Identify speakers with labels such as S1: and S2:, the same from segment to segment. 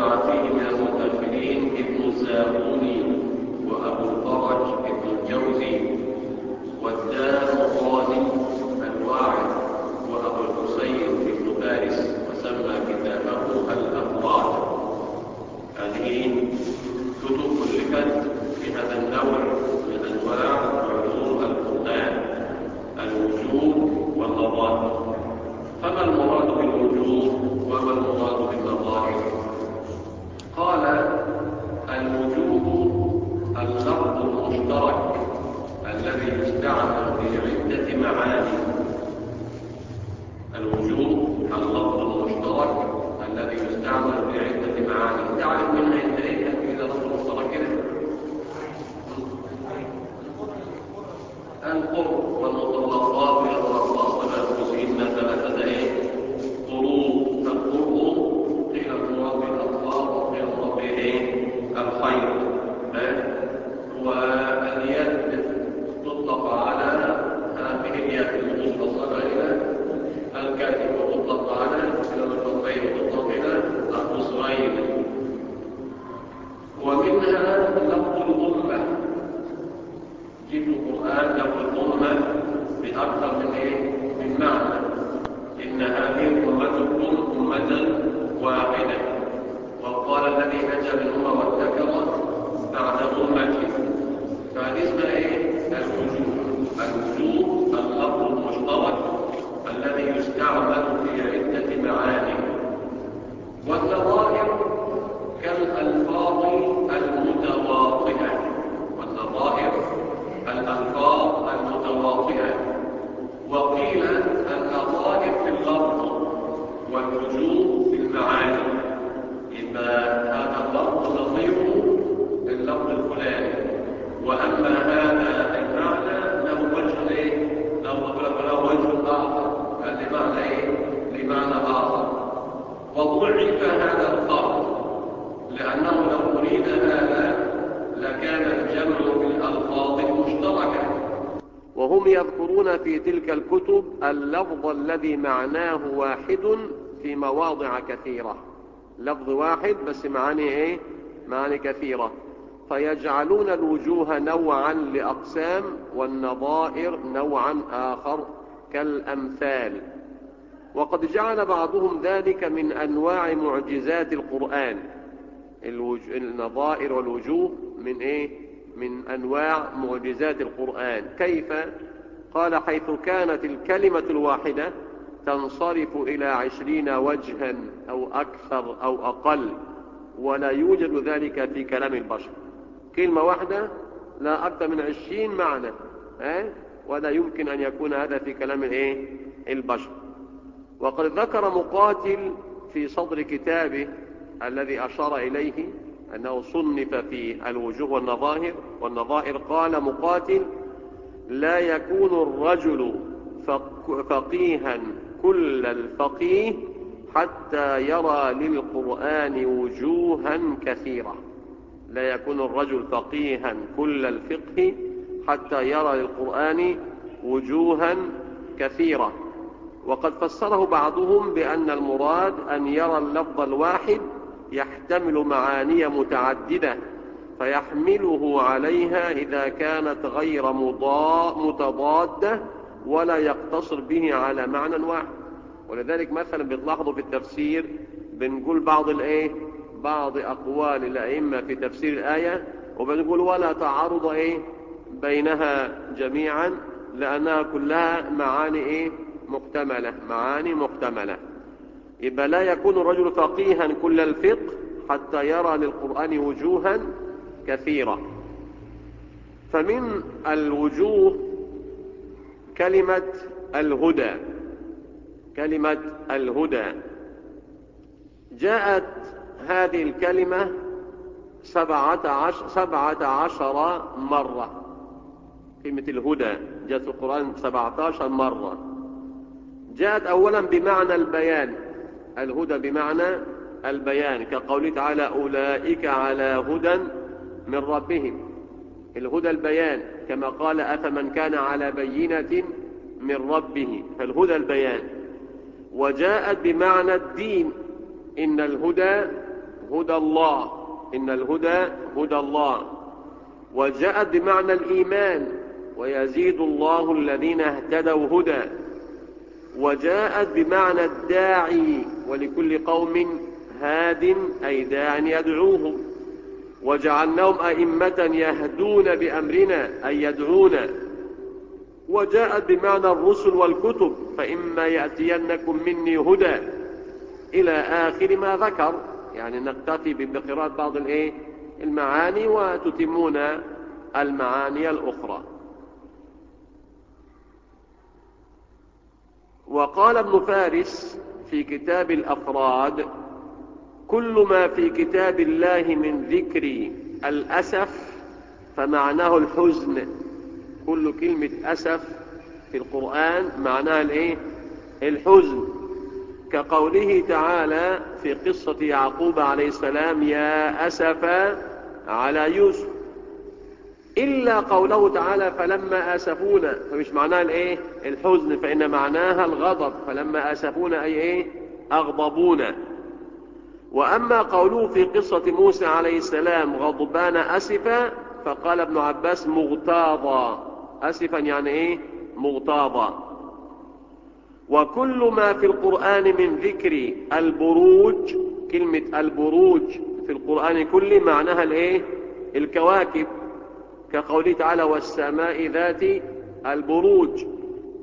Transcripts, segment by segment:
S1: وجمع فيه الذي معناه واحد في مواضع كثيرة. لفظ واحد بس معاني إيه؟ معاني كثيرة. فيجعلون الوجوه نوعا لأقسام والنظائر نوعا آخر كالأمثال. وقد جعل بعضهم ذلك من أنواع معجزات القرآن. الوج... النظائر والوجوه من إيه؟ من أنواع معجزات القرآن. كيف؟ قال حيث كانت الكلمة الواحدة تنصرف إلى عشرين وجها أو أكثر أو أقل ولا يوجد ذلك في كلام البشر. كلمة واحدة لا أكثر من عشرين معنى آه؟ ولا يمكن أن يكون هذا في كلام الإيه؟ البشر. وقد ذكر مقاتل في صدر كتابه الذي أشار إليه أنه صنف في الوجوه والنظاهر والنظائر قال مقاتل لا يكون الرجل فقيها كل الفقيه حتى يرى للقرآن وجوها كثيرة. لا يكون الرجل فقيها كل الفقه حتى يرى للقرآن وجوها كثيرة. وقد فسره بعضهم بأن المراد أن يرى اللفظ الواحد يحتمل معاني متعددة فيحمله عليها إذا كانت غير متضادة ولا يقتصر به على معنى واحد. ولذلك مثلا بتلاحظوا في التفسير بنقول بعض الإيه؟ بعض أقوال الأئمة في تفسير الآية وبنقول ولا تعارض إيه؟ بينها جميعا
S2: لأنها كلها معاني إيه؟ محتملة معاني محتملة يبقى لا يكون الرجل فقيها كل الفقه حتى يرى للقرآن وجوها كثيرة. فمن الوجوه كلمة الهدى. كلمة الهدى. جاءت هذه الكلمة سبعة عشر, سبعة عشر مرة. كلمة الهدى جاءت في القرآن سبعة عشر مرة. جاءت أولا بمعنى البيان. الهدى بمعنى البيان. كقوله تعالى أولئك على هدى من ربهم. الهدى البيان. كما قال أفمن كان على بينة من ربه فالهدى البيان. وجاءت بمعنى الدين إن الهدى هدى الله إن الهدى هدى الله. وجاءت بمعنى الإيمان ويزيد الله الذين اهتدوا هدى. وجاءت بمعنى الداعي ولكل قوم هاد أي داع يدعوهم وجعلناهم أئمة يهدون بأمرنا أي يدعون وجاءت بمعنى الرسل والكتب فإما يأتينكم مني هدى إلى آخر ما ذكر. يعني نكتفي بقراءة بعض الإيه؟ المعاني وتتمون المعاني الأخرى. وقال ابن فارس في كتاب الأفراد كل ما في كتاب الله من ذكر الأسف فمعناه الحزن. كل كلمة أسف في القرآن معناها الإيه؟ الحزن. كقوله تعالى في قصة يعقوب عليه السلام يا أسف على يوسف. إلا قوله تعالى فلما أسفونا. فمش معناها الإيه؟ الحزن فإن معناها الغضب. فلما أسفونا أي إيه؟ أغضبونا. وأما قوله في قصة موسى عليه السلام غضبان أسفا فقال ابن عباس مغتاظا. أسفا يعني إيه؟ مغتاظا. وكل ما في القرآن من ذكر البروج كلمة البروج في القرآن كله معناها الإيه؟ الكواكب. كقوله تعالى والسماء ذات البروج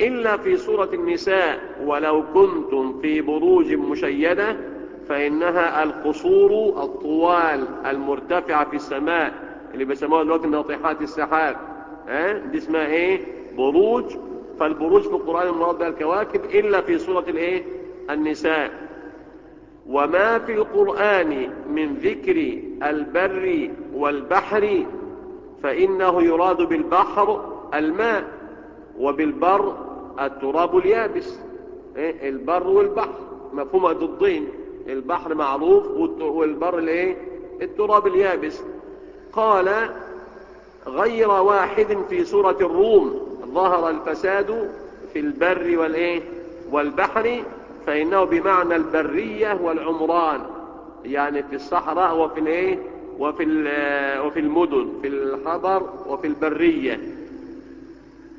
S2: إلا في سورة النساء ولو كنتم في بروج مشيدة فإنها القصور الطوال المرتفعة في السماء اللي بيسموها دلوقتي ناطحات السحاب. ها؟ دي اسمها إيه؟ بروج. فالبروج في القرآن المراد بها الكواكب إلا في سورة الإيه؟ النساء. وما في القرآن من ذكر البر والبحر فإنه يراد بالبحر الماء وبالبر التراب اليابس. إيه؟ البر والبحر. مفهوم ضدين البحر معروف والبر الايه؟ التراب اليابس. قال غير واحد في سورة الروم ظهر الفساد في البر والايه؟ والبحر فإنه بمعنى البرية والعمران يعني في الصحراء وفي الايه؟ وفي وفي المدن في الحضر وفي البرية.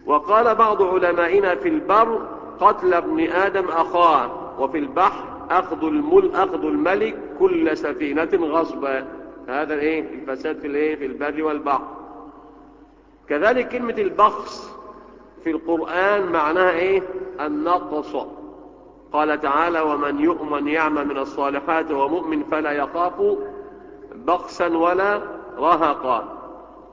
S2: وقال بعض علمائنا في البر قتل ابن آدم أخاه وفي البحر أخذ المل أخذ الملك كل سفينة غصبا هذا الإيه؟ الفساد في الإيه؟ في البر والبحر. كذلك كلمة البخس في القرآن معناها إيه؟ النقص. قال تعالى ومن يؤمن يعمل من الصالحات ومؤمن فلا يخاف بخسا ولا رهقا.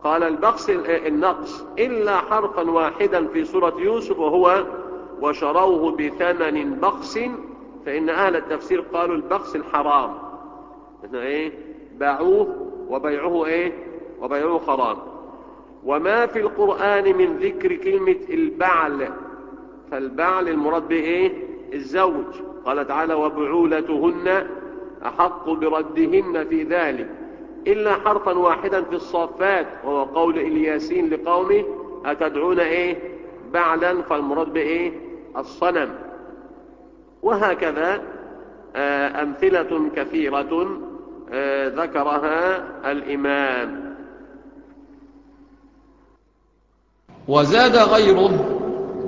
S2: قال البخس النقص إلا حرفا واحدا في سورة يوسف وهو وشروه بثمن بخس فإن أهل التفسير قالوا البخس الحرام. إيه؟ باعوه وبيعوه إيه؟ وبيعوه حرام وما في القرآن من ذكر كلمة البعل. فالبعل المراد به إيه؟ الزوج. قال تعالى وبعولتهن أحق بردهن في ذلك. إلا حرفا واحدا في الصافات وهو قول إلياسين لقومه أتدعون إيه؟ بعلا. فالمراد بإيه الصنم. وهكذا آه أمثلة كثيرة آه ذكرها الإمام.
S3: وزاد غيره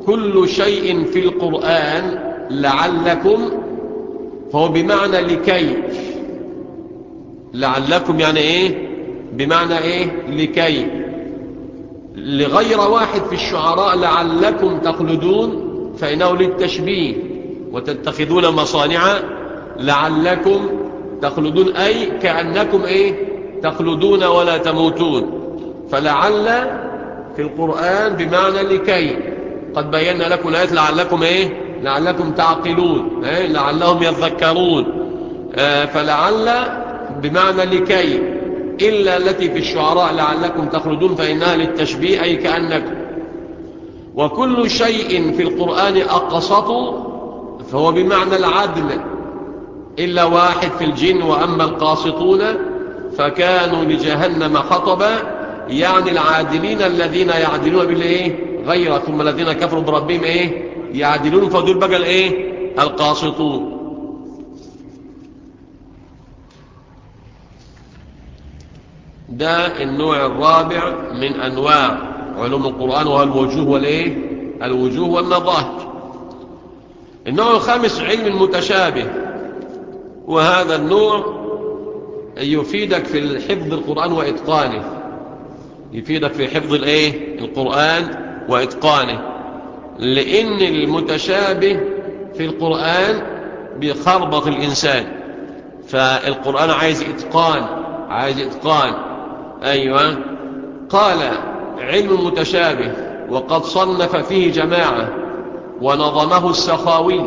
S3: كل شيء في القرآن لعلكم فهو بمعنى لكي. لعلكم يعني إيه؟ بمعنى إيه؟ لكي. لغير واحد في الشعراء لعلكم تخلدون فإنه للتشبيه. وتتخذون مصانع لعلكم تخلدون أي كأنكم إيه؟ تخلدون ولا تموتون. فلعل في القرآن بمعنى لكي قد بينا لكم الآيات لعلكم إيه؟ لعلكم تعقلون إيه؟ لعلهم يذكرون. آه فلعل بمعنى لكي إلا التي في الشعراء لعلكم تخلدون فإنها للتشبيه أي كأنكم وكل شيء في القرآن أقسط فهو بمعنى العدل. إلا واحد في الجن وأما القاسطون فكانوا لجهنم حطبا يعني العادلين الذين يعدلون بالإيه؟ غير ثم الذين كفروا بربهم إيه؟ يعدلون. فدول بقى الإيه؟ القاسطون. ده النوع الرابع من أنواع علوم القرآن وهو الوجوه والإيه؟ الوجوه والنظاهر النوع الخامس علم المتشابه وهذا النوع يفيدك في حفظ القرآن وإتقانه. يفيدك في حفظ الإيه؟ القرآن وإتقانه. لأن المتشابه في القرآن بيخربط الإنسان. فالقرآن عايز إتقان عايز إتقان. أيوة. قال علم المتشابه وقد صنف فيه جماعة. ونظمه السخاوي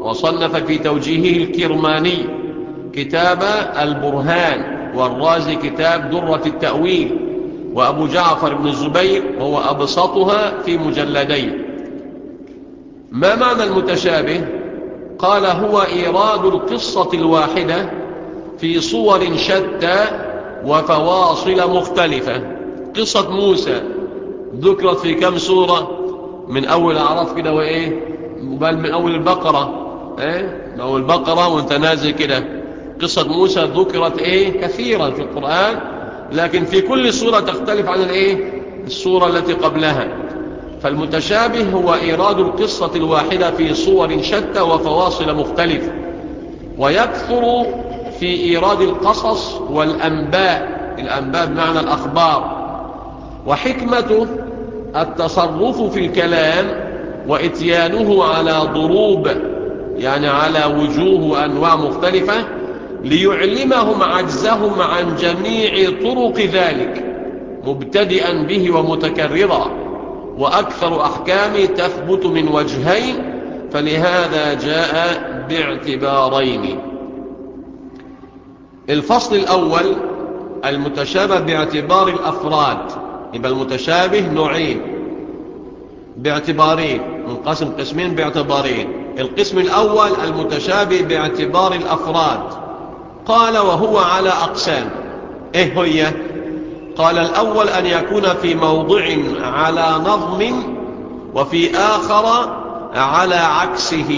S3: وصنف في توجيهه الكرماني كتاب البرهان والرازي كتاب درة التأويل وأبو جعفر بن الزبير هو أبسطها في مجلدين ما معنى المتشابه؟ قال هو إيراد القصة الواحدة في صور شتى وفواصل مختلفة. قصة موسى ذكرت في كم سورة؟ من أول أعراف كده وإيه بل من أول البقرة. إيه؟ من أول البقرة وأنت نازل كده. قصة موسى ذكرت إيه؟ كثيرا في القرآن لكن في كل سورة تختلف عن الإيه؟ السورة التي قبلها. فالمتشابه هو إيراد القصة الواحدة في صور شتى وفواصل مختلفة ويكثر في إيراد القصص والأنباء. الأنباء بمعنى الأخبار. وحكمته التصرف في الكلام وإتيانه على ضروب يعني على وجوه وأنواع مختلفة ليعلمهم عجزهم عن جميع طرق ذلك مبتدئا به ومتكررا. وأكثر أحكام تثبت من وجهين فلهذا جاء باعتبارين. الفصل الأول المتشابه باعتبار الأفراد. يبقى المتشابه نوعين. باعتبارين. منقسم قسمين باعتبارين. القسم الأول المتشابه باعتبار الأفراد. قال وهو على أقسام. إيه هي؟ قال الأول أن يكون في موضع على نظم وفي آخر على عكسه.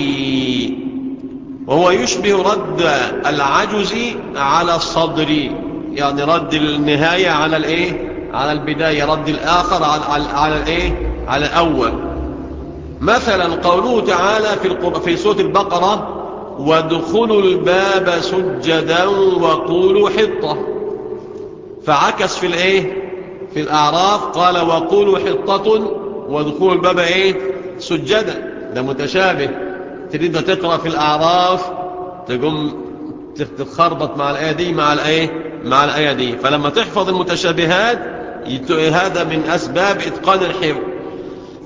S3: وهو يشبه رد العجز على الصدر. يعني رد النهاية على الإيه؟ على البداية رد الآخر على, على, على الإيه؟ على الأول. مثلا قوله تعالى في, في سورة البقرة وادخلوا الباب سجدا وقولوا حطة. فعكس في الإيه؟ في الأعراف قال وقولوا حطة وادخلوا الباب إيه؟ سجدا. ده متشابه. تريد تقرأ في الأعراف تقوم تتخربط مع الآية دي مع الآية؟ مع الآية دي. فلما تحفظ المتشابهات هذا من أسباب إتقان الحفظ.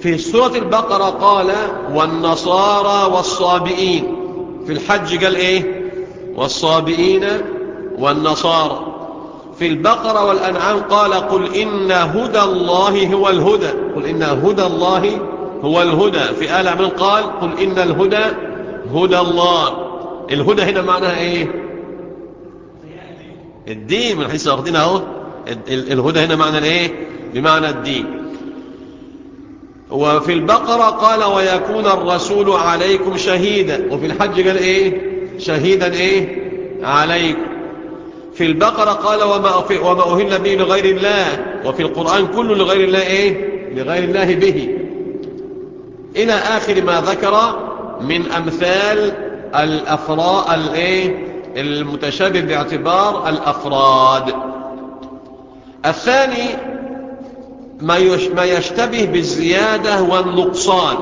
S3: في سورة البقرة قال والنصارى والصابئين. في الحج قال إيه؟ والصابئين والنصارى. في البقرة والأنعام قال قل إن هدى الله هو الهدى. قل إن هدى الله هو الهدى. في آل عمران قال قل إن الهدى هدى الله. الهدى هنا معناها إيه؟ الدين. من حيث واخدينها أهو. الهدى هنا معنى الايه؟ بمعنى الدين. وفي البقرة قال ويكون الرسول عليكم شهيدا. وفي الحج قال إيه؟ شهيدا إيه؟ عليكم. في البقرة قال وما, وما أهل به لغير الله. وفي القرآن كله لغير الله إيه؟ لغير الله به. إلى آخر ما ذكر من أمثال الأفراء الايه المتشابه باعتبار الأفراد. الثاني ما ما يشتبه بالزيادة والنقصان.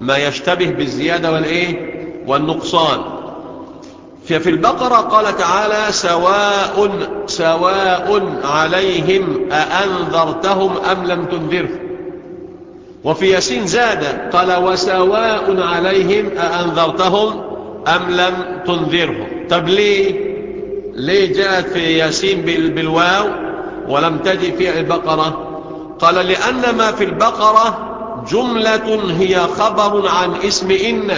S3: ما يشتبه بالزيادة والإيه؟ والنقصان. ففي البقرة قال تعالى سواء سواء عليهم أأنذرتهم أم لم تنذرهم وفي ياسين زاد قال وسواء عليهم أأنذرتهم أم لم تنذرهم. طب ليه؟ ليه جاءت في ياسين بال- بالواو؟ ولم تجي في البقرة. قال لأن ما في البقرة جملة هي خبر عن اسم إن.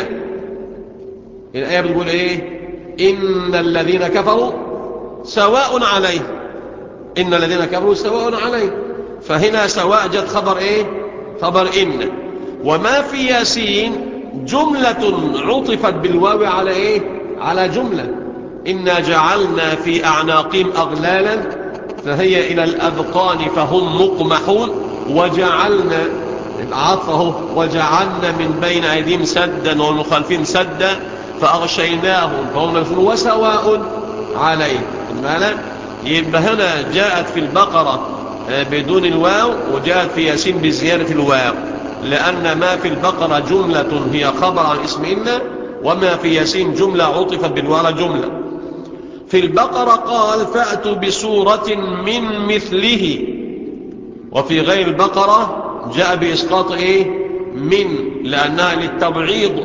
S3: الآية بتقول إيه؟ إن الذين كفروا سواء عليهم إن الذين كفروا سواء عليهم فهنا سواء جت خبر إيه؟ خبر إن. وما في ياسين جملة عطفت بالواو على إيه؟ على جملة. إنا جعلنا في أعناقهم أغلالا فهي إلى الأذقان فهم مقمحون. وجعلنا العطفه وجعلنا من بين أيديهم سدا ومن خلفهم سدا فأغشيناهم. فهم مفنون وسواء عليهم. يبقى هنا جاءت في البقرة آه، بدون الواو وجاءت في ياسين بزيادة الواو. لأن ما في البقرة جملة هي خبر عن اسم إن وما في ياسين جملة عطفت بالواو جملة. في البقرة قال فأتوا بسورة من مثله. وفي غير البقرة جاء بإسقاط إيه؟ من لأنها للتبعيض.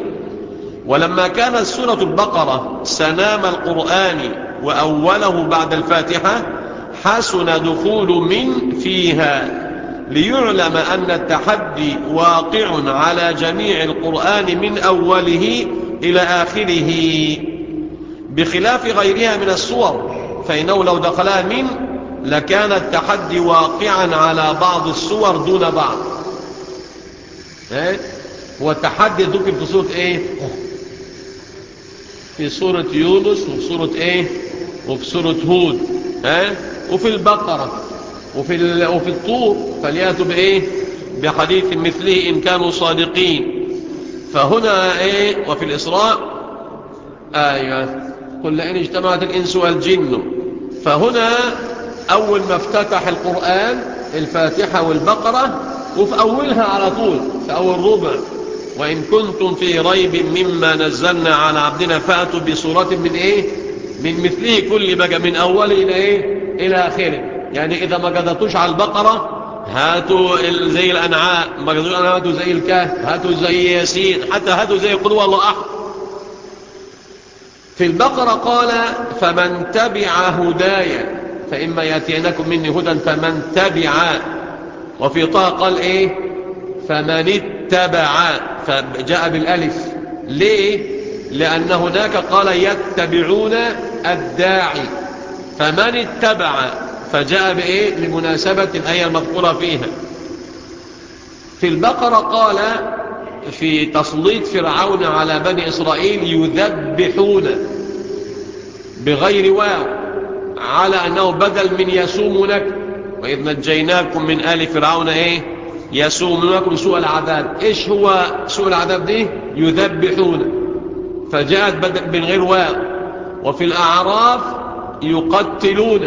S3: ولما كانت سورة البقرة سنام القرآن وأوله بعد الفاتحة حسن دخول من فيها ليعلم أن التحدي واقع على جميع القرآن من أوله إلى آخره. بخلاف غيرها من الصور فإنه لو دخلها من لكان التحدي واقعا على بعض الصور دون بعض. إيه؟ هو التحدي ذكر في سورة إيه؟ في سورة يونس وفي سورة إيه؟ وفي سورة هود. ها وفي البقرة وفي. وفي الطور. فليأتوا بإيه؟ بحديث مثله إن كانوا صادقين. فهنا إيه؟ وفي الإسراء. أيوه. قل لئن اجتمعت الإنس والجن. فهنا أول ما افتتح القرآن الفاتحة والبقرة وفي اولها على طول في أول ربع. وإن كنتم في ريب مما نزلنا على عبدنا فأتوا بصورة من إيه؟ من مثله كل بقى من أول إلى إيه؟ إلى آخره. يعني إذا ما قدرتوش على البقرة هاتوا زي الأنعام ما قدرتوش هاتوا زي الكهف هاتوا زي ياسين حتى هاتوا زي قل هو الله أحد. في البقرة قال فمن تبع هدايا فإما يأتينكم مني هدى فمن تبع. وفي طه قال إيه؟ فمن اتبع. فجاء بالألف. ليه؟ لأن هناك قال يتبعون الداعي. فمن اتبع؟ فجاء بإيه؟ لمناسبه الآية المذكورة فيها. في البقرة قال في تسليط فرعون على بني إسرائيل يذبحون بغير واو على أنه بدل من يسومونك وإذ نجيناكم من آل فرعون إيه؟ يسومونكم سوء العذاب. إيش هو سوء العذاب دي؟ يذبحون. فجاءت بدل من غير واو وفي الأعراف يقتلون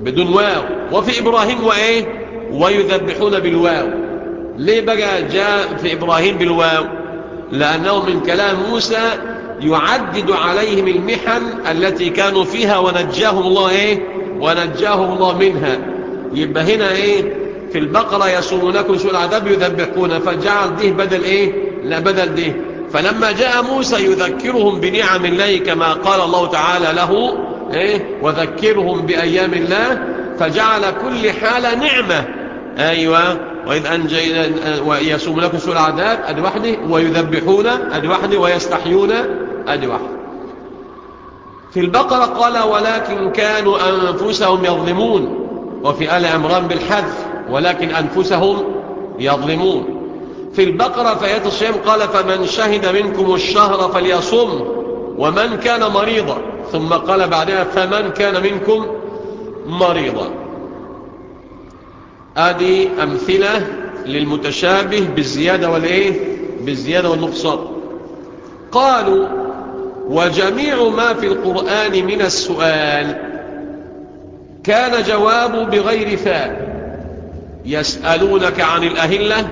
S3: بدون واو وفي إبراهيم وإيه؟ ويذبحون بالواو. ليه بقى جاء في إبراهيم بالواو؟ لأنه من كلام موسى يعدد عليهم المحن التي كانوا فيها ونجاهم الله إيه؟ ونجاهم الله منها. يبقى هنا إيه؟ في البقرة يصومونكم سوء العذاب يذبحون فجعل ده بدل إيه؟ لا بدل ده. فلما جاء موسى يذكرهم بنعم الله كما قال الله تعالى له إيه؟ وذكرهم بأيام الله فجعل كل حالة نعمة. أيوه. وإذ أنجينا ويصومونكم سوء العذاب أدي وحده ويذبحون أدي وحده ويستحيون أدي وحده في البقرة قال ولكن كانوا أنفسهم يظلمون. وفي آل عمران بالحذف ولكن أنفسهم يظلمون. في البقرة في آيات الصيام قال فمن شهد منكم الشهر فليصم ومن كان مريضا. ثم قال بعدها فمن كان منكم مريضا. ادي أمثلة للمتشابه بالزيادة والإيه؟ بالزيادة والنقصان. قالوا وجميع ما في القرآن من السؤال كان جواب بغير فاء يسألونك عن الأهلة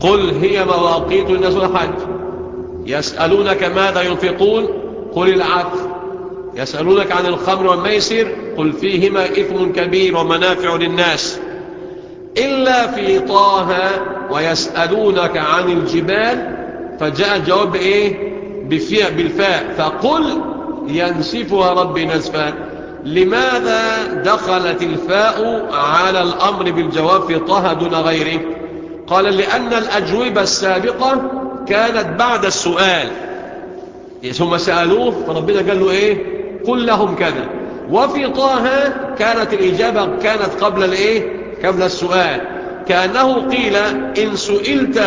S3: قل هي مواقيت الناس والحج. يسألونك ماذا ينفقون قل العفو. يسألونك عن الخمر والميسر قل فيهما إثم كبير ومنافع للناس. إلا في طه ويسألونك عن الجبال فجاء الجواب إيه بفاء بالفاء. فقل ينسفها ربي نسفا. لماذا دخلت الفاء على الأمر بالجواب في طه دون غيره؟ قال لأن الأجوبة السابقة كانت بعد السؤال. ثم سألوه فربنا قال له إيه؟ قل لهم كذا. وفي طه كانت الإجابة كانت قبل الإيه؟ قبل السؤال. كأنه قيل إن سئلت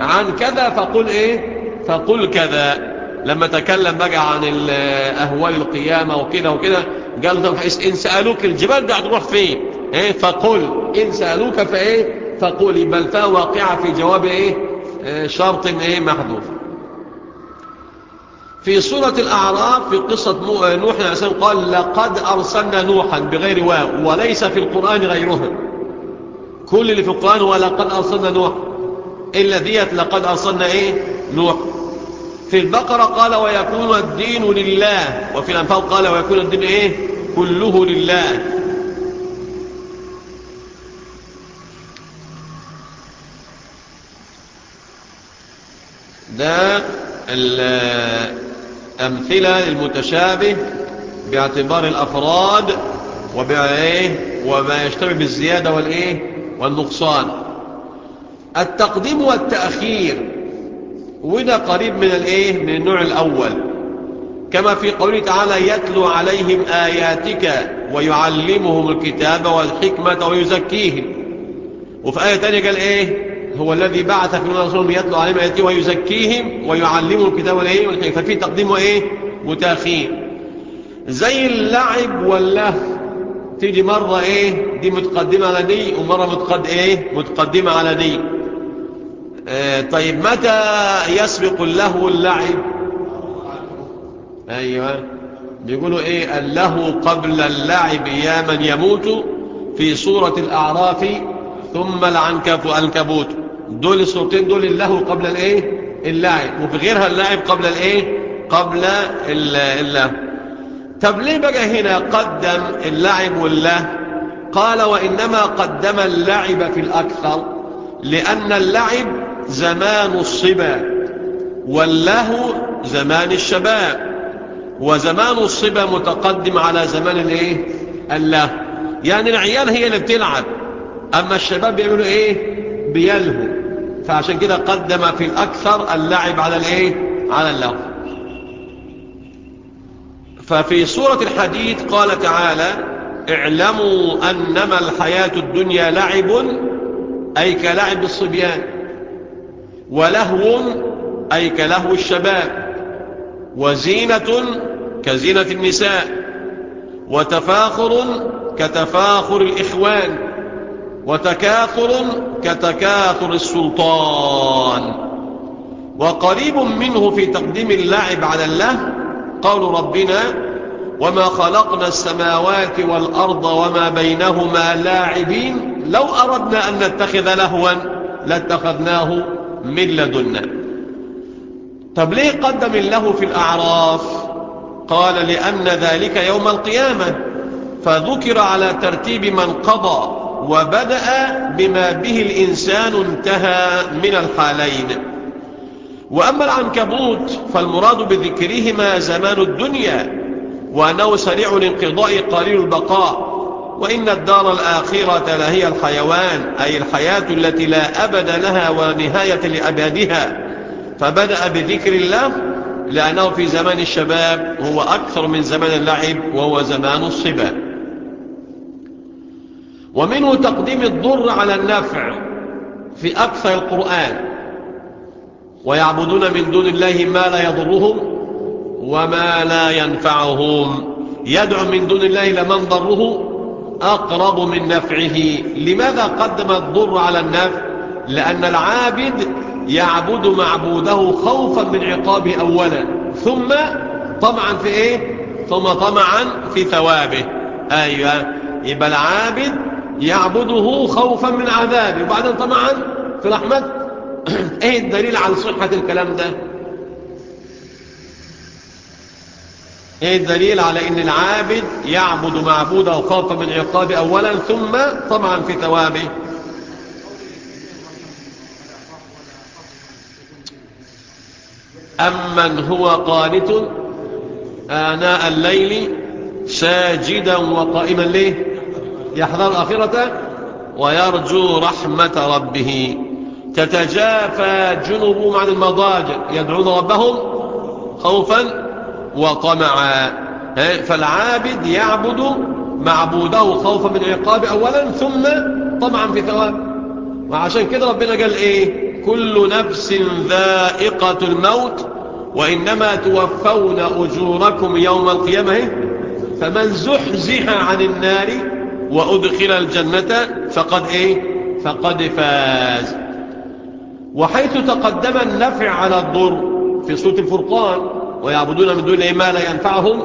S3: عن كذا فقل إيه؟ فقل كذا. لما تكلم بقى عن أهوال القيامة وكده وكده قال لهم إن سألوك الجبال ده هتروح فين؟ إيه؟ فقل. إن سألوك فإيه؟ فقل. بل فا واقعة في جواب إيه؟ شرط إيه؟ محذوف. في سورة الأعراف في قصة نوح عليه السلام قال لقد أرسلنا نوحا بغير واو وليس في القرآن غيرها. كل اللي في القرآن هو لقد أرسلنا نوح. إلا ديت لقد أرسلنا إيه؟ نوح. في البقرة قال ويكون الدين لله. وفي الأنفال قال ويكون الدين إيه؟ كله لله. ده الأمثلة المتشابه باعتبار الأفراد وما يشتبه بالزيادة والإيه؟ والنقصان. التقديم والتأخير وده قريب من الإيه؟ من النوع الأول. كما في قوله تعالى يتلو عليهم آياتك ويعلمهم الكتاب والحكمة ويزكيهم. وفي آية تانية قال إيه؟ هو الذي بعث في رسولهم يتلو عليهم آياته ويزكيهم ويعلمهم الكتاب والحكمة. ففي تقديم وإيه؟ وتأخير. زي اللعب واللهو. تيجي مرة إيه دي متقدمة على دي ومرة متقد إيه متقدمة على دي. آه طيب متى يسبق اللهو اللعب؟ أيوه. بيقولوا إيه اللهو قبل اللعب يا من يموت في سورة الأعراف ثم العنكبوت. دول الصورتين دول اللهو قبل الإيه اللعب. وفي غيرها اللعب قبل الإيه قبل اللهو طب ليه بقى هنا قدم اللعب والله قال وإنما قدم اللعب في الأكثر لأن اللعب زمان الصبا والله زمان الشباب. وزمان الصبا متقدم على زمان الإيه؟ الله يعني العيال هي اللي بتلعب أما الشباب بيعملوا إيه؟ بيلهوا فعشان كده قدم في الأكثر اللعب على الإيه؟ على اللهو. ففي سورة الحديد قال تعالى اعلموا أنما الحياة الدنيا لعب أي كلعب الصبيان ولهو أي كلهو الشباب وزينة كزينة النساء وتفاخر كتفاخر الإخوان وتكاثر كتكاثر السلطان. وقريب منه في تقديم اللعب على الله قول ربنا وما خلقنا السماوات والأرض وما بينهما لاعبين لو أردنا أن نتخذ لهوا لاتخذناه من لدنا. طب ليه قدم الله في الأعراف؟ قال لأن ذلك يوم القيامة. فذكر على ترتيب من قضى وبدأ بما به الإنسان انتهى من الحالين. وأما العنكبوت فالمراد بذكرهما زمان الدنيا وأنه سريع الانقضاء قليل البقاء وإن الدار الآخرة لهي الحيوان أي الحياة التي لا أبد لها ونهاية لأبادها فبدأ بذكر الله لأنه في زمان الشباب هو أكثر من زمان اللعب وهو زمان الصبا. ومنه تقديم الضر على النفع في أكثر القرآن. ويعبدون من دون الله ما لا يضرهم وما لا ينفعهم. يدعو من دون الله لمن ضره أقرب من نفعه. لماذا قدم الضر على النفع؟ لأن العابد يعبد معبوده خوفا من عقابه أولا ثم طمعا في إيه؟ ثم طمعا في ثوابه. أيوة. يبقى العابد يعبده خوفا من عذابه. وبعدين طبعا في رحمته إيه الدليل على صحة الكلام ده؟ إيه الدليل على ان العابد يعبد معبوده خوفا من عقابه اولا ثم طمعا في ثوابه؟ أمن هو قانت آناء الليل ساجدا وقائما ليه؟ يحذر الآخرة ويرجو رحمة ربه. تتجافى جنوبهم عن المضاجع يدعون ربهم خوفا وطمعا. فالعابد يعبد معبوده خوفا من عقاب أولا ثم طمعا في ثواب وعشان كده ربنا قال إيه؟ كل نفس ذائقة الموت وإنما توفون أجوركم يوم القيامة. فمن زحزح عن النار وأدخل الجنة فقد إيه؟ فقد فاز. وحيث تقدم النفع على الضر في سورة الفرقان ويعبدون من دون ما لا ينفعهم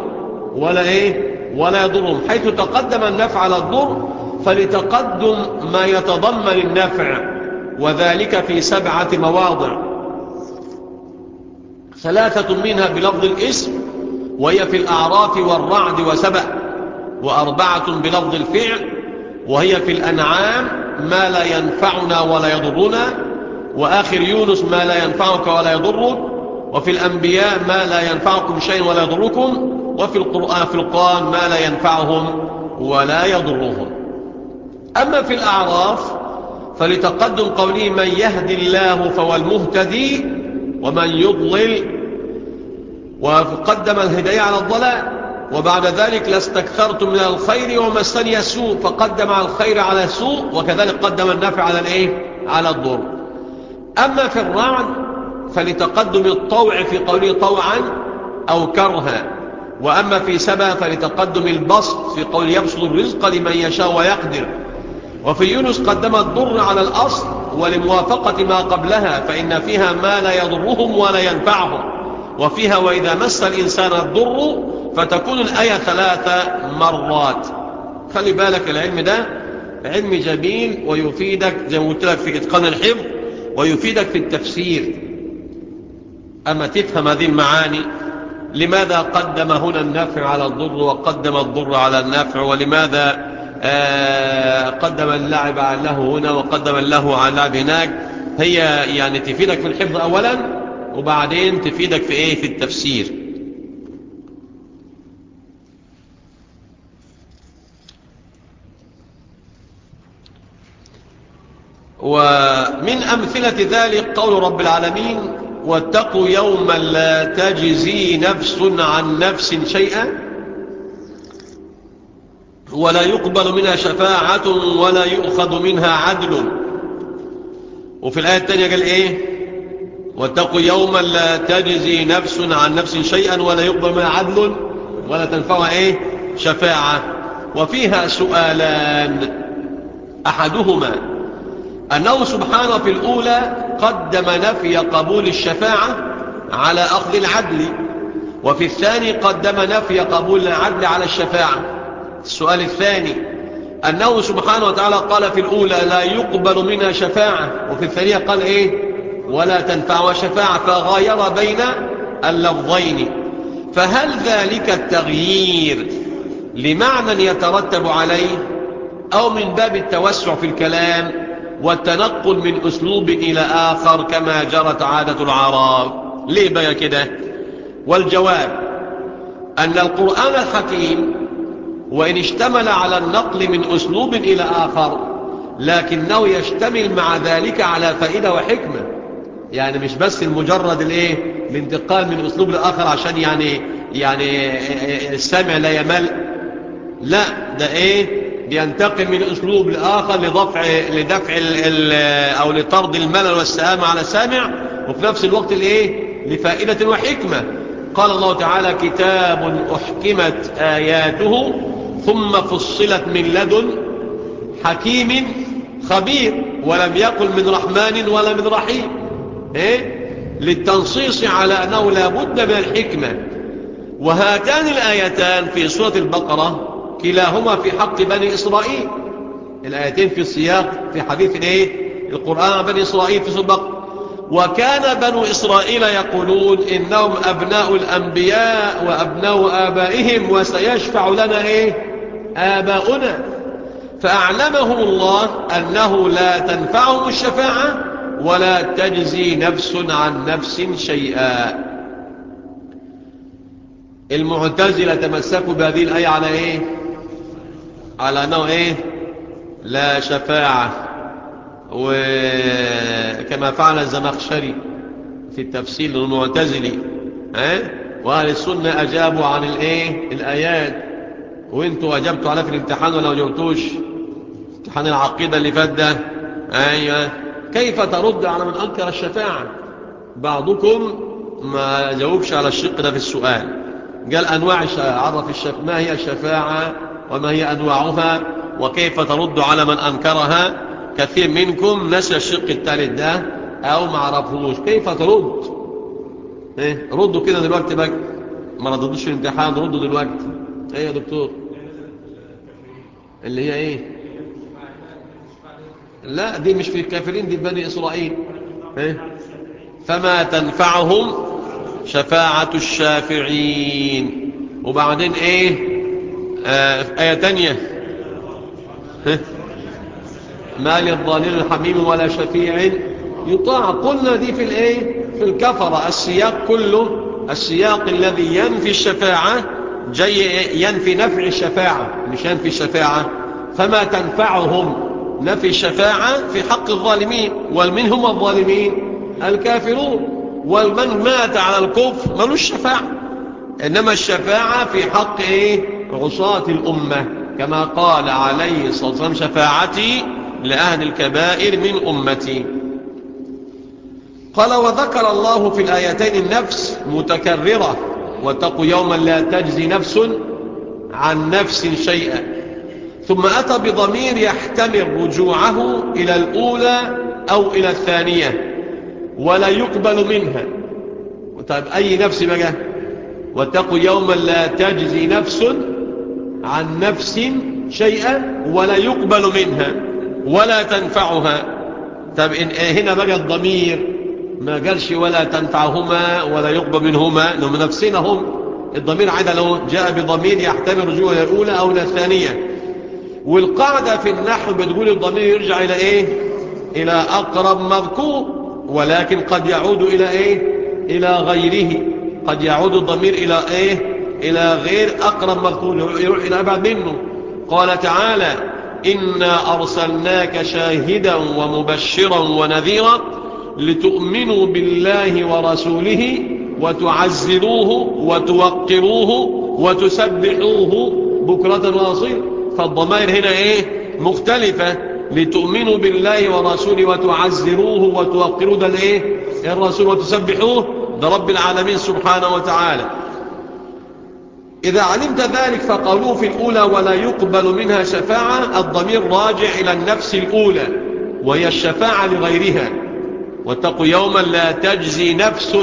S3: ولا إيه؟ ولا يضرهم. حيث تقدم النفع على الضر فلتقدم ما يتضمن النفع وذلك في سبعة مواضع. ثلاثة منها بلفظ الاسم وهي في الأعراف والرعد وسبأ وأربعة بلفظ الفعل وهي في الأنعام ما لا ينفعنا ولا يضرنا وآخر يونس ما لا ينفعك ولا يضرك وفي الأنبياء ما لا ينفعكم شيء ولا يضركم وفي القرآن في القرآن ما لا ينفعهم ولا يضرهم. أما في الأعراف فلتقدم قوله من يهدي الله فهو المهتدي ومن يضلل وقدم الهداية على الضلال وبعد ذلك لاستكثرت من الخير ومسني السوء فقدم على الخير على السوء وكذلك قدم النفع على الإيه؟ على الضر. أما في الرعد فلتقدم الطوع في قوله طوعا أو كرها. وأما في سبا فلتقدم البسط في قول يبسط الرزق لمن يشاء ويقدر. وفي يونس قدم الضر على الأصل ولموافقة ما قبلها فإن فيها ما لا يضرهم ولا ينفعهم. وفيها وإذا مس الإنسان الضر فتكون الآية ثلاث مرات. خلي بالك العلم ده علم جميل ويفيدك زي ما قلت لك في إتقان الحفظ. ويفيدك في التفسير. أما تفهم هذه المعاني لماذا قدم هنا النفع على الضر وقدم الضر على النفع ولماذا آه قدم اللعب له هنا وقدم له على اللعب هناك؟ هي يعني تفيدك في الحفظ أولا وبعدين تفيدك في إيه؟ في التفسير. ومن أمثلة ذلك قول رب العالمين واتقوا يوما لا تجزي نفس عن نفس شيئا ولا يقبل منها شفاعة ولا يؤخذ منها عدل. وفي الآية الثانية قال إيه؟ واتقوا يوما لا تجزي نفس عن نفس شيئا ولا يقبل منها عدل ولا تنفع إيه؟ شفاعة. وفيها سؤالان. أحدهما أنه سبحانه في الأولى قدم نفي قبول الشفاعة على أخذ العدل وفي الثاني قدم نفي قبول العدل على الشفاعة. السؤال الثاني أنه سبحانه وتعالى قال في الأولى لا يقبل منها شفاعة وفي الثانية قال إيه؟ ولا تنفع شفاعة فغاير بين اللفظين. فهل ذلك التغيير لمعنى يترتب عليه أو من باب التوسع في الكلام؟ والتنقل من أسلوب إلى آخر كما جرت عادة العرب. ليه بقى كده؟ والجواب أن القرآن الحكيم وإن اشتمل على النقل من أسلوب إلى آخر لكنه يشتمل مع ذلك على فائدة وحكمة. يعني مش بس المجرد الإيه؟ الانتقال من أسلوب لآخر عشان يعني يعني السامع لا يمل. لا ده إيه؟ بينتقل من أسلوب لآخر لدفع, لدفع ال ال أو لطرد الملل والسآمة على السامع وفي نفس الوقت الإيه؟ لفائدة وحكمة قال الله تعالى كتاب أحكمت آياته ثم فصلت من لدن حكيم خبير ولم يقل من رحمن ولا من رحيم إيه؟ للتنصيص على أنه لا بد من الحكمة وهاتان الآيتان في سورة البقرة كلاهما في حق بني إسرائيل. الآيتين في السياق في حديث الايه القرآن عن بني إسرائيل في سبق. وكان بنو إسرائيل يقولون إنهم أبناء الأنبياء وأبناء آبائهم وسيشفع لنا إيه؟ آباؤنا. فأعلمهم الله أنه لا تنفعهم الشفاعة ولا تجزي نفس عن نفس شيئا. المعتزلة تمسكوا بهذه الآية على إيه؟ على أنه إيه؟ لا شفاعة. وكما فعل الزمخشري في التفسير للمعتزلي ها؟ وأهل السنة أجابوا عن الإيه؟ الآيات. وإنتوا أجبتوا على في الامتحان ولا أجبتوش امتحان العقيدة اللي فات ده. أيوة. كيف ترد على من أنكر الشفاعة؟ بعضكم ما جاوبش على الشق ده في السؤال. قال أنواع عرف الشف... ما هي الشفاعة؟ وما هي أنواعها وكيف ترد على من أنكرها. كثير منكم نسى الشق الثالث ده أو ما عرفوش كيف ترد؟ إيه؟ ردوا كده دلوقتي بقى. ما رددوش الامتحان ردوا دلوقتي. إيه يا دكتور؟ اللي هي إيه؟ لا دي مش في الكافرين دي بني إسرائيل. إيه؟ فما تنفعهم شفاعة الشافعين. وبعدين إيه؟ آه آية تانية. ما للظالم الحميم ولا شفيع. يطاع قلنا دي في الإيه؟ في الكفرة السياق كله السياق الذي ينفي الشفاعة جاي ينفي نفع الشفاعة مش ينفي الشفاعة. فما تنفعهم نفي الشفاعة في حق الظالمين والمن هم الظالمين الكافرون. والمن مات على الكفر ملوش شفاعة. إنما الشفاعة في حق إيه؟ عصاة الأمة كما قال عليه الصلاة والسلام شفاعتي لأهل الكبائر من أمتي. قال وذكر الله في الآيتين النفس متكررة واتقوا يوما لا تجزي نفس عن نفس شيئا. ثم أتى بضمير يحتمل رجوعه إلى الأولى أو إلى الثانية ولا يقبل منها. طيب أي نفس بقى؟ واتقوا يوما لا تجزي نفس عن نفس شيئا ولا يقبل منها ولا تنفعها. طب إن هنا بقى الضمير. ما قالش ولا تنفعهما ولا يقبل منهما. لهم نفسنا هم. الضمير عاد لو جاء بضمير يحتمل رجوع الأولى أو الثانية. والقاعدة في النحو بتقول الضمير يرجع إلى إيه؟ إلى أقرب مذكور ولكن قد يعود إلى إيه؟ إلى غيره. قد يعود الضمير إلى إيه؟ إلى غير أقرب مذكور يروح إلى أبعد منه. قال تعالى إنا أرسلناك شاهدا ومبشرا ونذيرا لتؤمنوا بالله ورسوله وتعزروه وتوقروه وتسبحوه بكرة وأصيل. فالضمائر هنا إيه؟ مختلفة. لتؤمنوا بالله ورسوله وتعزروه وتوقروه ده الإيه؟ الرسول وتسبحوه ده رب العالمين سبحانه وتعالى. إذا علمت ذلك فقالوه في الأولى ولا يقبل منها شفاعة الضمير راجع إلى النفس الأولى وهي الشفاعة لغيرها. واتقوا يوما لا تجزي نفس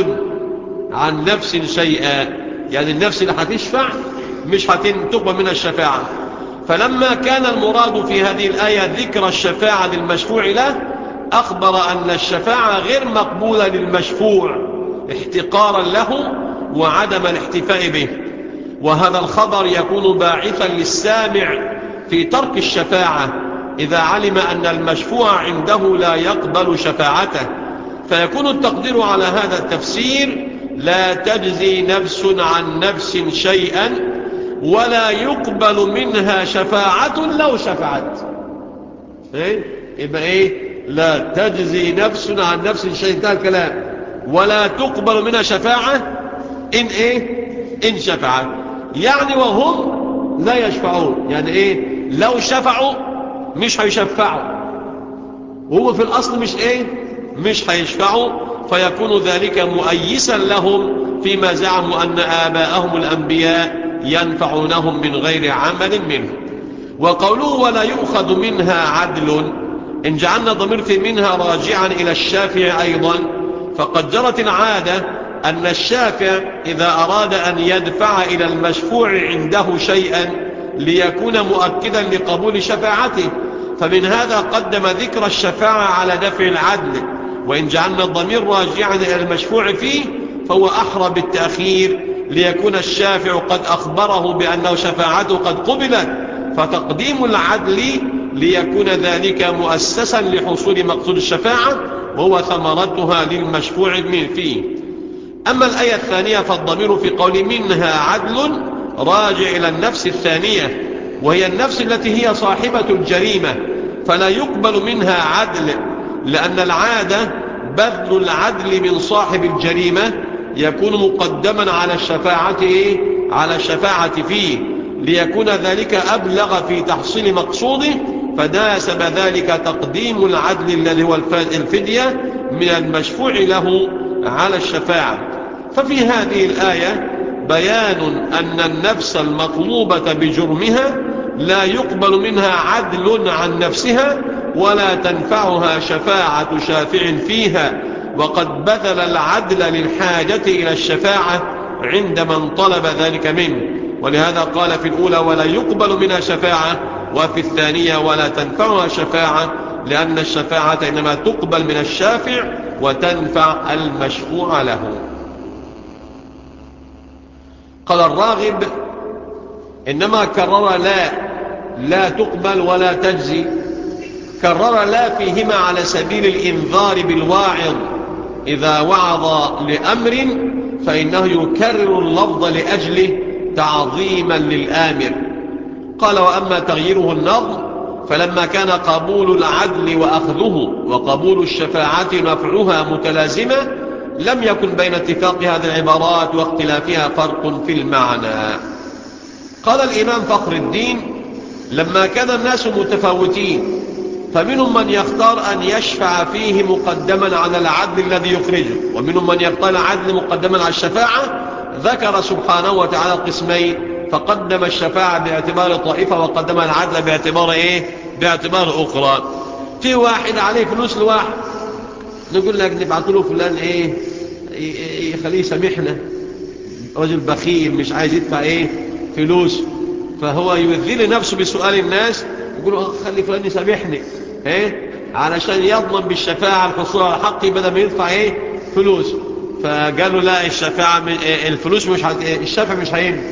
S3: عن نفس شيئا. يعني النفس اللي هتشفع مش هتقبل منها الشفاعة. فلما كان المراد في هذه الآية ذكر الشفاعة للمشفوع له أخبر أن الشفاعة غير مقبولة للمشفوع احتقارا له وعدم الاحتفاء به. وهذا الخبر يكون باعثا للسامع في ترك الشفاعة. إذا علم أن المشفوع عنده لا يقبل شفاعته فيكون التقدير على هذا التفسير لا تجزي نفس عن نفس شيئا ولا يقبل منها شفاعة لو شفعت. إيه؟ يبقى إيه؟ لا تجزي نفس عن نفس شيء انتهى الكلام. ولا تقبل منها شفاعة إن إيه؟ إن شفعت. يعني وهم لا يشفعون. يعني إيه؟ لو شفعوا مش هيشفعوا. وهو في الأصل مش إيه؟ مش هيشفعوا. فيكون ذلك مؤيسا لهم فيما زعموا أن آباءهم الأنبياء ينفعونهم من غير عمل منه. وقوله ولا يؤخذ منها عدل. إن جعلنا ضمير في منها راجعا إلى الشافع أيضا فقد جرت العادة أن الشافع إذا أراد أن يدفع إلى المشفوع عنده شيئا ليكون مؤكدا لقبول شفاعته فمن هذا قدم ذكر الشفاعة على دفع العدل وإن جعلنا الضمير راجعا إلى المشفوع فيه فهو أحرى بالتأخير ليكون الشافع قد أخبره بأنه شفاعته قد قبلت فتقديم العدل ليكون ذلك مؤسسا لحصول مقصود الشفاعة وهو ثمرتها للمشفوع فيه. أما الآية الثانية فالضمير في قول منها عدل راجع إلى النفس الثانية وهي النفس التي هي صاحبة الجريمة فلا يقبل منها عدل لأن العادة بذل العدل من صاحب الجريمة يكون مقدما على الشفاعة؟ على الشفاعة فيه ليكون ذلك أبلغ في تحصيل مقصوده فناسب ذلك تقديم العدل الذي هو الفدية من المشفوع له على الشفاعة ففي هذه الآية بيان أن النفس المطلوبة بجرمها لا يقبل منها عدل عن نفسها ولا تنفعها شفاعة شافع فيها وقد بذل العدل للحاجة إلى الشفاعة عند من طلب ذلك منه. ولهذا قال في الأولى ولا يقبل منها شفاعة وفي الثانية ولا تنفعها شفاعة لأن الشفاعة إنما تقبل من الشافع وتنفع المشفوع له. قال الراغب إنما كرر لا لا تقبل ولا تجزي. كرر لا فيهما على سبيل الإنذار بالواعظ. إذا وعظ لأمر فإنه يكرر اللفظ لأجله تعظيما للآمر. قال وأما تغييره النظم فلما كان قبول العدل وأخذه وقبول الشفاعة نفعها متلازمة لم يكن بين اتفاق هذه العبارات واختلافها فرق في المعنى. قال الإمام فخر الدين لما كان الناس متفاوتين فمنهم من يختار أن يشفع فيه مقدما على العدل الذي يخرجه ومنهم من يختار العدل مقدما على الشفاعة. ذكر سبحانه وتعالى قسمين فقدم الشفاعة باعتبار طائفة وقدم العدل باعتبار إيه؟ باعتبار أخرى. في واحد عليه فلوس لواحد نقول لك نبعث له فلان إيه يخليه يسامحنا رجل بخيل مش عايز يدفع إيه فلوس. فهو يذل نفسه بسؤال الناس يقول خلي فلان يسامحني. إيه؟ علشان يضمن بالشفاعة الحصول على حقي بدل ما يدفع إيه فلوس. فقالوا لا الشفاعة الفلوس مش هت... الشفاعة مش هينفع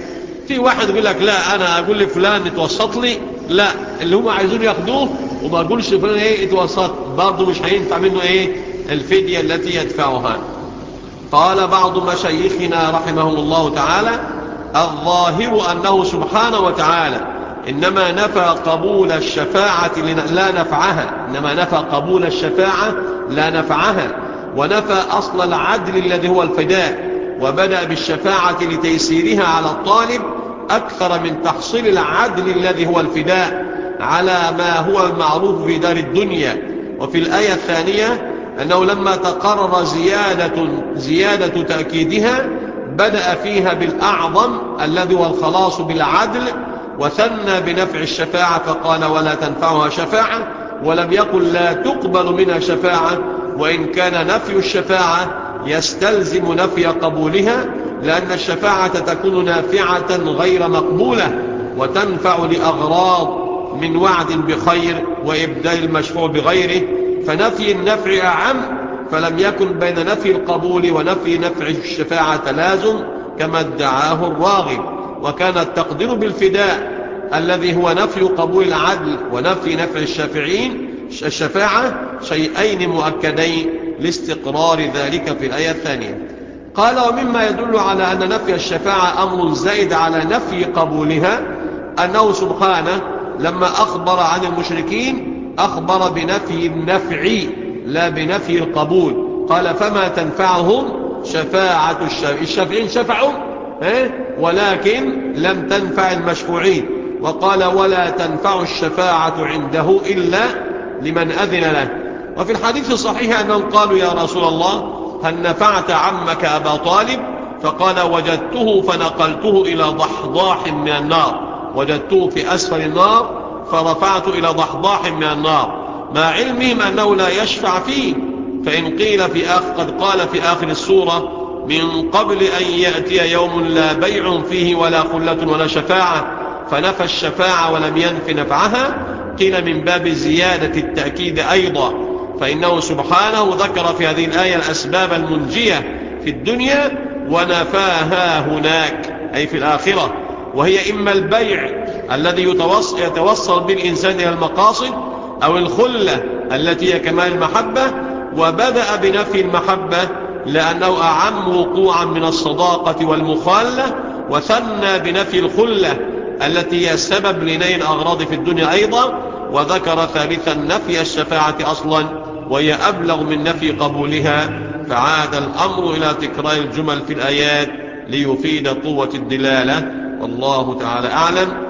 S3: في واحد يقول لك لا أنا أقول لفلان اتوسط لي. لا اللي هم عايزون ياخدوه وما أقولش لفلان إيه اتوسط. برضه مش هينفع منه إيه الفدية التي يدفعها. قال بعض مشايخنا رحمهم الله تعالى الظاهر أنه سبحانه وتعالى إنما نفى قبول الشفاعة لا نفعها. إنما نفى قبول الشفاعة لا نفعها. ونفى أصل العدل الذي هو الفداء. وبدأ بالشفاعة لتيسيرها على الطالب أكثر من تحصيل العدل الذي هو الفداء على ما هو المعروف في دار الدنيا. وفي الآية الثانية أنه لما تقرر زيادة, زيادة تأكيدها بدأ فيها بالأعظم الذي هو الخلاص بالعدل وثنى بنفع الشفاعة فقال ولا تنفعها شفاعة ولم يقل لا تقبل منها شفاعة وإن كان نفي الشفاعة يستلزم نفي قبولها لأن الشفاعة تكون نافعة غير مقبولة وتنفع لأغراض من وعد بخير وإبدال المشفوع بغيره فنفي النفع أعم فلم يكن بين نفي القبول ونفي نفع الشفاعة تلازم كما ادعاه الراغب. وكان التقدير بالفداء الذي هو نفي قبول العدل ونفي نفع الشافعين الشفاعة شيئين مؤكدين لاستقرار ذلك في الآية الثانية. قال ومما يدل على أن نفي الشفاعة أمر زائد على نفي قبولها أنه سبحانه لما أخبر عن المشركين أخبر بنفي النفع لا بنفي القبول. قال فما تنفعهم؟ شفاعة الشافعين الشافعين شفعوا ولكن لم تنفع المشفوعين. وقال ولا تنفع الشفاعة عنده إلا لمن أذن له. وفي الحديث الصحيح أنهم قالوا يا رسول الله هل نفعت عمك أبا طالب؟ فقال وجدته فنقلته إلى ضحضاح من النار. وجدته في أسفل النار فرفعت إلى ضحضاح من النار. مع علمهم أنه لا يشفع فيه. فإن قيل في آخر قد قال في آخر السورة من قبل أن يأتي يوم لا بيع فيه ولا خلة ولا شفاعة. فنفى الشفاعة ولم ينف نفعها. قيل من باب زيادة التأكيد أيضا. فإنه سبحانه ذكر في هذه الآية الأسباب المنجية في الدنيا ونفاها هناك أي في الآخرة. وهي إما البيع الذي يتوصل بالإنسان إلى المقاصد أو الخلة التي هي كمال المحبة وبدأ بنفي المحبة لأنه أعم وقوعا من الصداقة والمخالة وثنى بنفي الخلة التي هي السبب لنيل أغراض في الدنيا أيضا وذكر ثالثا نفي الشفاعة أصلا وهي أبلغ من نفي قبولها فعاد الأمر إلى تكرار الجمل في الآيات ليفيد قوة الدلالة. والله تعالى أعلم.